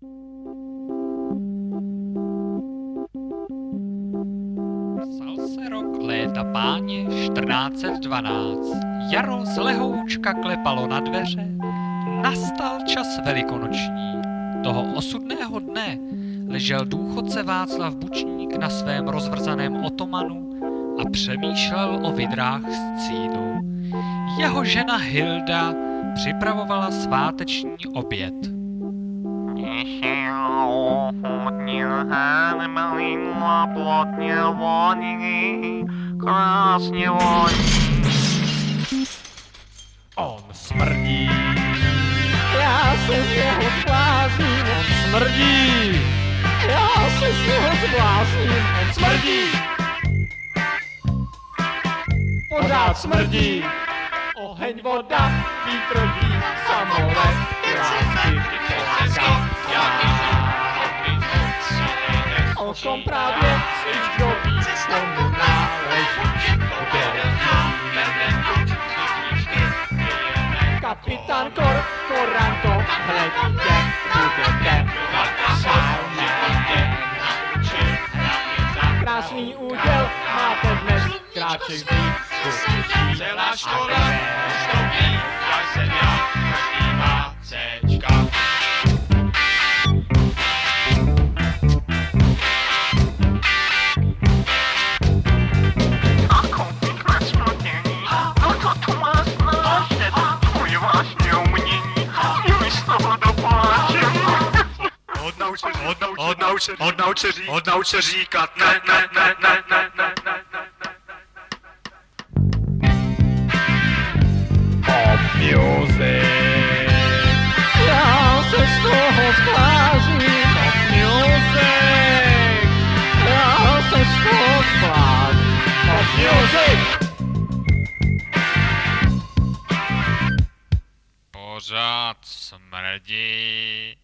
Psal se rok léta páně 1412. Jaro z lehoučka klepalo na dveře. Nastal čas velikonoční. Toho osudného dne ležel důchodce Václav Bučník na svém rozvrzaném otomanu a přemýšlel o vidrách z cínu. Jeho žena Hilda připravovala sváteční oběd. Plotně voní, krásně voní. On smrdí, Já se z něho zblázním, on smrdí. Já se z něho zblázním, on smrdí. Pořád smrdí. Oheň, voda, vítr, ví, samolet, lásky, O kom právě. Kde Kapitán Kor, Koranto, hledíte, budete. Krásný úděl máte dnes, kráček vzít, Celá škola už to jsem já, Od Joj, znovu ne, Odnauč se, odnauč se, odnauč se, říkat, ne, ne, ne, ne, ne, ne, ne. держаться мрази.